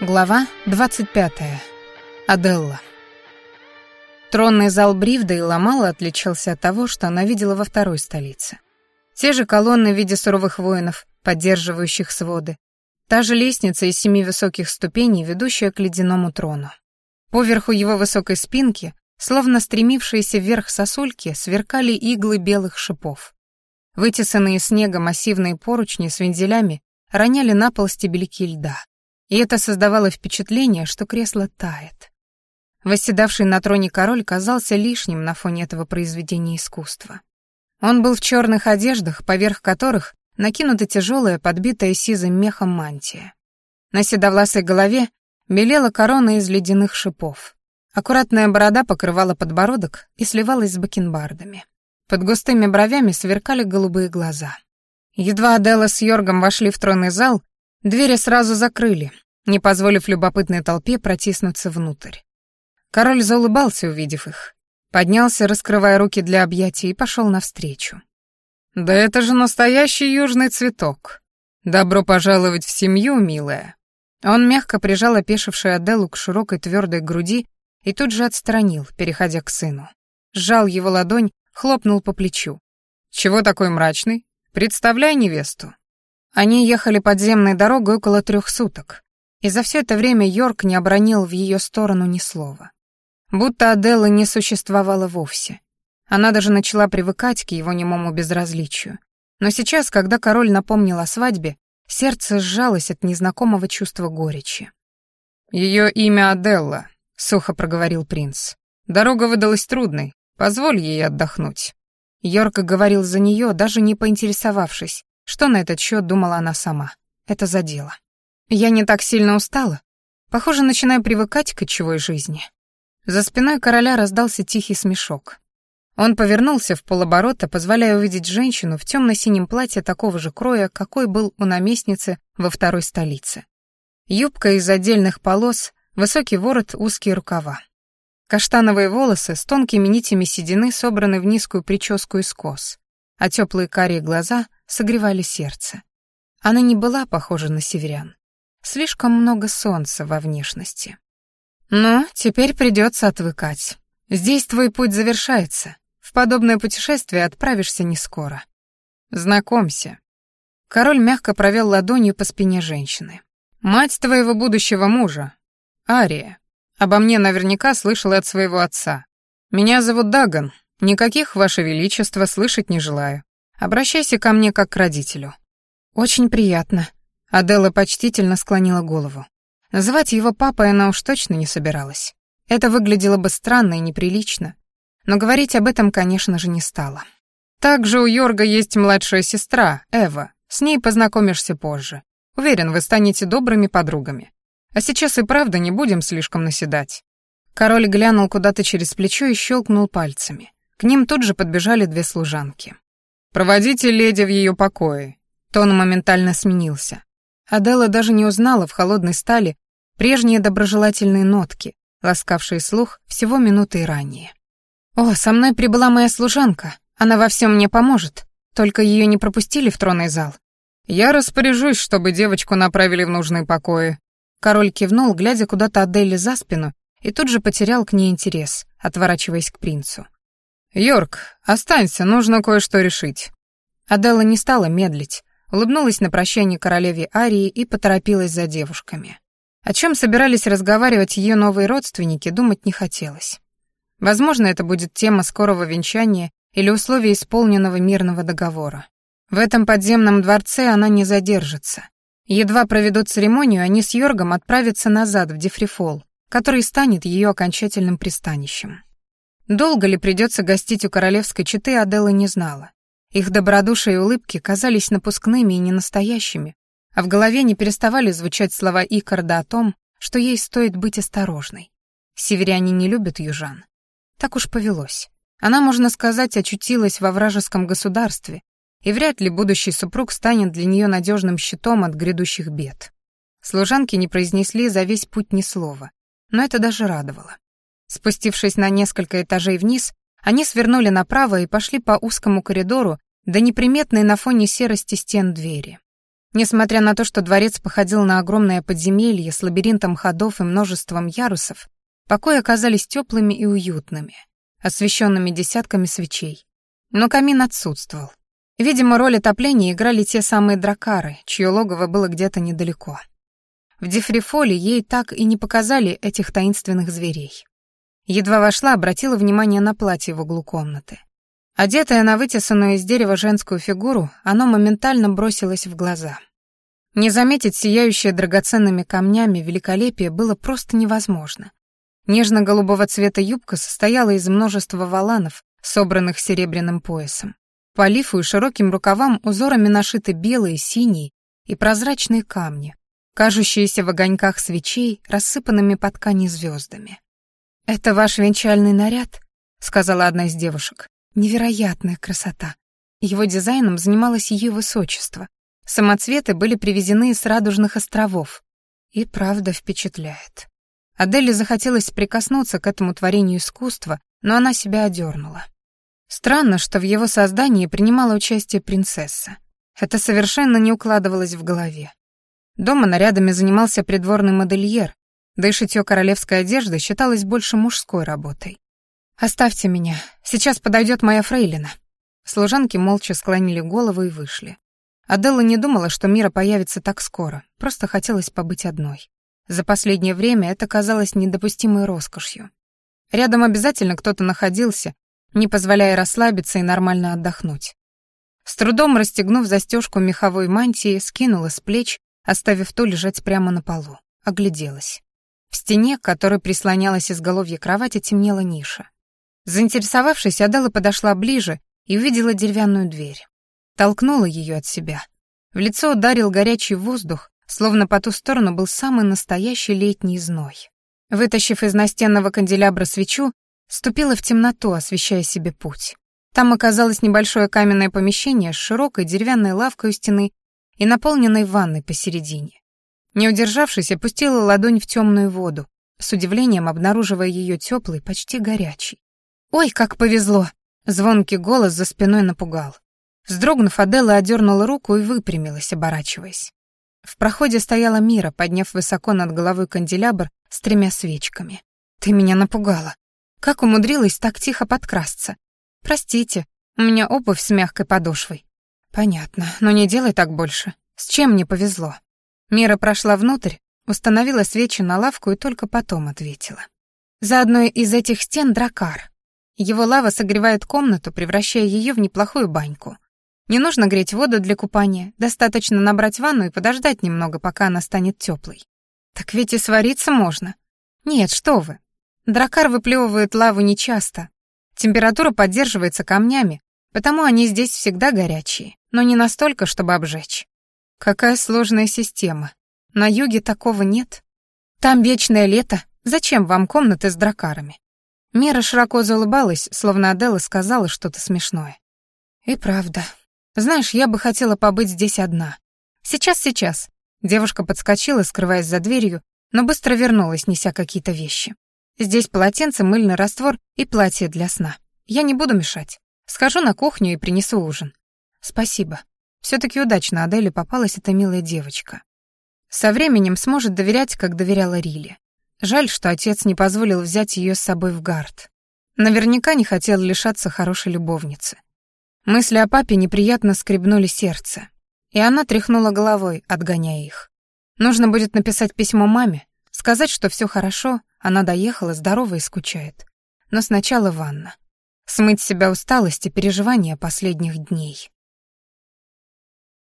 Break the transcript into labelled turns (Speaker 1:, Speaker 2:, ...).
Speaker 1: Глава 25. Аделла. Тронный зал Бривдейла мало отличался от того, что она видела во второй столице. Те же колонны в виде суровых воинов, поддерживающих своды. Та же лестница из семи высоких ступеней, ведущая к ледяному трону. Поверху его высокой спинки, словно стремившиеся вверх сосульки, сверкали иглы белых шипов. Вытесанные снегом массивные поручни с вензелями роняли на пол стебельки льда и это создавало впечатление, что кресло тает. Восседавший на троне король казался лишним на фоне этого произведения искусства. Он был в черных одеждах, поверх которых накинута тяжелая, подбитая сизым мехом мантия. На седовласой голове белела корона из ледяных шипов. Аккуратная борода покрывала подбородок и сливалась с бакенбардами. Под густыми бровями сверкали голубые глаза. Едва Адела с Йоргом вошли в тронный зал, Двери сразу закрыли, не позволив любопытной толпе протиснуться внутрь. Король заулыбался, увидев их. Поднялся, раскрывая руки для объятий, и пошел навстречу. «Да это же настоящий южный цветок! Добро пожаловать в семью, милая!» Он мягко прижал опешившую Аделу к широкой твердой груди и тут же отстранил, переходя к сыну. Сжал его ладонь, хлопнул по плечу. «Чего такой мрачный? Представляй невесту. Они ехали подземной дорогой около трех суток, и за все это время Йорк не обронил в ее сторону ни слова. Будто Аделла не существовала вовсе. Она даже начала привыкать к его немому безразличию. Но сейчас, когда король напомнил о свадьбе, сердце сжалось от незнакомого чувства горечи. «Ее имя Аделла», — сухо проговорил принц. «Дорога выдалась трудной, позволь ей отдохнуть». Йорк говорил за нее, даже не поинтересовавшись, что на этот счет думала она сама? Это задело. Я не так сильно устала. Похоже, начинаю привыкать к кочевой жизни. За спиной короля раздался тихий смешок. Он повернулся в полоборота, позволяя увидеть женщину в темно-синем платье такого же кроя, какой был у наместницы во второй столице. Юбка из отдельных полос, высокий ворот, узкие рукава. Каштановые волосы с тонкими нитями седины собраны в низкую прическу из кос, а теплые карие глаза согревали сердце. Она не была похожа на северян. Слишком много солнца во внешности. Но теперь придется отвыкать. Здесь твой путь завершается. В подобное путешествие отправишься не скоро. Знакомься. Король мягко провел ладонью по спине женщины. Мать твоего будущего мужа, Ария. Обо мне наверняка слышала от своего отца. Меня зовут Даган. Никаких, ваше величество, слышать не желаю. Обращайся ко мне как к родителю». «Очень приятно». Адела почтительно склонила голову. Называть его папой она уж точно не собиралась. Это выглядело бы странно и неприлично, но говорить об этом, конечно же, не стала. «Также у Йорга есть младшая сестра, Эва. С ней познакомишься позже. Уверен, вы станете добрыми подругами. А сейчас и правда не будем слишком наседать». Король глянул куда-то через плечо и щелкнул пальцами. К ним тут же подбежали две служанки. «Проводите леди в ее покое». Тон моментально сменился. Адела даже не узнала в холодной стали прежние доброжелательные нотки, ласкавшие слух всего минуты ранее. «О, со мной прибыла моя служанка. Она во всем мне поможет. Только ее не пропустили в тронный зал. Я распоряжусь, чтобы девочку направили в нужные покои». Король кивнул, глядя куда-то Аделе за спину, и тут же потерял к ней интерес, отворачиваясь к принцу. «Йорк, останься, нужно кое-что решить». Аделла не стала медлить, улыбнулась на прощание королеве Арии и поторопилась за девушками. О чем собирались разговаривать ее новые родственники, думать не хотелось. Возможно, это будет тема скорого венчания или условия исполненного мирного договора. В этом подземном дворце она не задержится. Едва проведут церемонию, они с Йоргом отправятся назад в Дифрифол, который станет ее окончательным пристанищем. Долго ли придется гостить у королевской четы, Аделла не знала. Их добродушие и улыбки казались напускными и ненастоящими, а в голове не переставали звучать слова Икарда о том, что ей стоит быть осторожной. Северяне не любят южан. Так уж повелось. Она, можно сказать, очутилась во вражеском государстве, и вряд ли будущий супруг станет для нее надежным щитом от грядущих бед. Служанки не произнесли за весь путь ни слова, но это даже радовало. Спустившись на несколько этажей вниз, они свернули направо и пошли по узкому коридору до неприметной на фоне серости стен двери. Несмотря на то, что дворец походил на огромное подземелье с лабиринтом ходов и множеством ярусов, покои оказались теплыми и уютными, освещенными десятками свечей. Но камин отсутствовал. Видимо, роль отопления играли те самые дракары, чье логово было где-то недалеко. В Дифрифоле ей так и не показали этих таинственных зверей. Едва вошла, обратила внимание на платье в углу комнаты. Одетая на вытесанную из дерева женскую фигуру, оно моментально бросилось в глаза. Не заметить сияющее драгоценными камнями великолепие было просто невозможно. Нежно-голубого цвета юбка состояла из множества воланов, собранных серебряным поясом. По лифу и широким рукавам узорами нашиты белые, синие и прозрачные камни, кажущиеся в огоньках свечей, рассыпанными по ткани звездами. «Это ваш венчальный наряд?» — сказала одна из девушек. Невероятная красота. Его дизайном занималось ее высочество. Самоцветы были привезены из радужных островов. И правда впечатляет. Аделе захотелось прикоснуться к этому творению искусства, но она себя одернула. Странно, что в его создании принимала участие принцесса. Это совершенно не укладывалось в голове. Дома нарядами занимался придворный модельер, да и шитье королевской одежды считалось больше мужской работой. «Оставьте меня. Сейчас подойдет моя фрейлина». Служанки молча склонили голову и вышли. Аделла не думала, что Мира появится так скоро, просто хотелось побыть одной. За последнее время это казалось недопустимой роскошью. Рядом обязательно кто-то находился, не позволяя расслабиться и нормально отдохнуть. С трудом расстегнув застежку меховой мантии, скинула с плеч, оставив ту лежать прямо на полу. Огляделась. В стене, к которой прислонялась изголовье кровати, темнела ниша. Заинтересовавшись, Адела подошла ближе и увидела деревянную дверь. Толкнула ее от себя. В лицо ударил горячий воздух, словно по ту сторону был самый настоящий летний зной. Вытащив из настенного канделябра свечу, ступила в темноту, освещая себе путь. Там оказалось небольшое каменное помещение с широкой деревянной лавкой у стены и наполненной ванной посередине. Не удержавшись, опустила ладонь в темную воду, с удивлением обнаруживая ее теплый, почти горячий. «Ой, как повезло!» Звонкий голос за спиной напугал. Вздрогнув, Аделла одернула руку и выпрямилась, оборачиваясь. В проходе стояла Мира, подняв высоко над головой канделябр с тремя свечками. «Ты меня напугала. Как умудрилась так тихо подкрасться? Простите, у меня обувь с мягкой подошвой». «Понятно, но не делай так больше. С чем мне повезло?» Мира прошла внутрь, установила свечи на лавку и только потом ответила. «За одной из этих стен дракар. Его лава согревает комнату, превращая ее в неплохую баньку. Не нужно греть воду для купания, достаточно набрать ванну и подождать немного, пока она станет теплой. Так ведь и свариться можно. Нет, что вы. Дракар выплевывает лаву нечасто. Температура поддерживается камнями, потому они здесь всегда горячие, но не настолько, чтобы обжечь. Какая сложная система. На юге такого нет. Там вечное лето. Зачем вам комнаты с дракарами? Мира широко заулыбалась, словно Адела сказала что-то смешное. «И правда. Знаешь, я бы хотела побыть здесь одна. Сейчас, сейчас». Девушка подскочила, скрываясь за дверью, но быстро вернулась, неся какие-то вещи. «Здесь полотенце, мыльный раствор и платье для сна. Я не буду мешать. Схожу на кухню и принесу ужин». «Спасибо. Все-таки удачно Аделе попалась эта милая девочка. Со временем сможет доверять, как доверяла Риле. Жаль, что отец не позволил взять ее с собой в гард. Наверняка не хотел лишаться хорошей любовницы. Мысли о папе неприятно скребнули сердце, и она тряхнула головой, отгоняя их. Нужно будет написать письмо маме, сказать, что все хорошо, она доехала, здорова и скучает. Но сначала ванна. Смыть себя усталость и переживания последних дней.